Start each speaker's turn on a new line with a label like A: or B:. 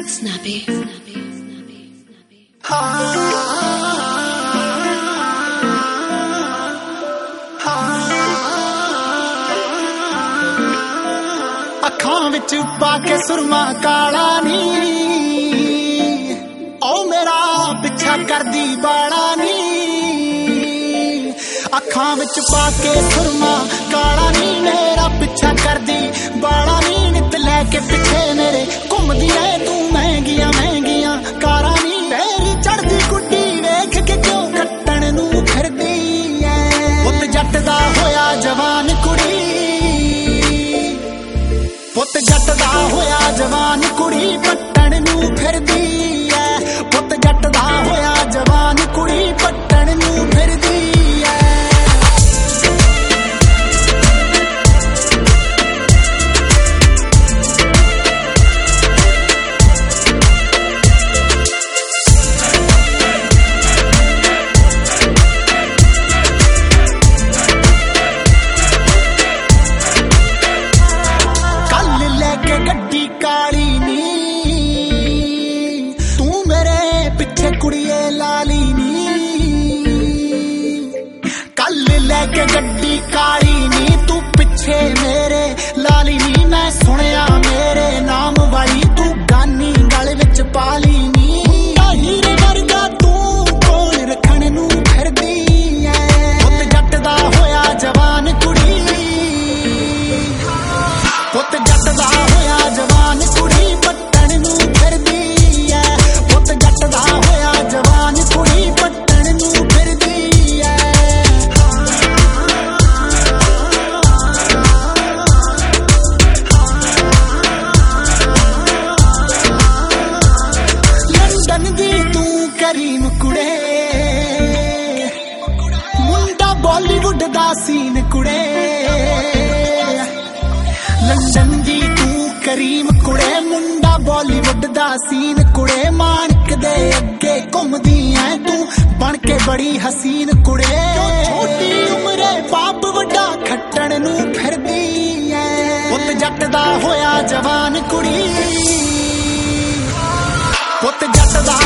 A: Snappy.
B: ਅੱਖਾਂ ਵਿੱਚ ਪਾ ਕੇ ਸੁਰਮਾ ਕਾਲਾ ਨੀ ਓ ਮੇਰਾ ਪਿੱਛਾ ਕਰਦੀ ਬਾਲਾ ਨੀ ਅੱਖਾਂ ਵਿੱਚ ਪਾ ਕੇ ਸੁਰਮਾ ਕਾਲਾ ਨੀ ਮੇਰਾ काली नी तू मेरे पिछे कुड़िए लाली नी कल लेके गड्डी काली ਦਾ ਸੀਨ ਕੁੜੇ ਲੰਡਨ ਤੂੰ ਕਰੀਮ ਕੁੜੇ ਮੁੰਡਾ ਬਾਲੀਵੁੱਡ ਦਾ ਸੀਨ ਕੁੜੇ ਮਾਨਕ ਦੇ ਅੱਗੇ ਘੁੰਮਦੀ ਐ ਤੂੰ ਬਣ ਕੇ ਬੜੀ ਹਸੀਨ ਕੁੜੇ ਛੋਟੀ ਉਮਰੇ ਪਾਪ ਵੱਡਾ ਖੱਟਣ ਨੂੰ ਫਿਰਦੀ ਐ ਪੁੱਤ ਜੱਟ ਦਾ ਹੋਇਆ ਜਵਾਨ ਕੁੜੀ ਪੁੱਤ ਜੱਟ ਦਾ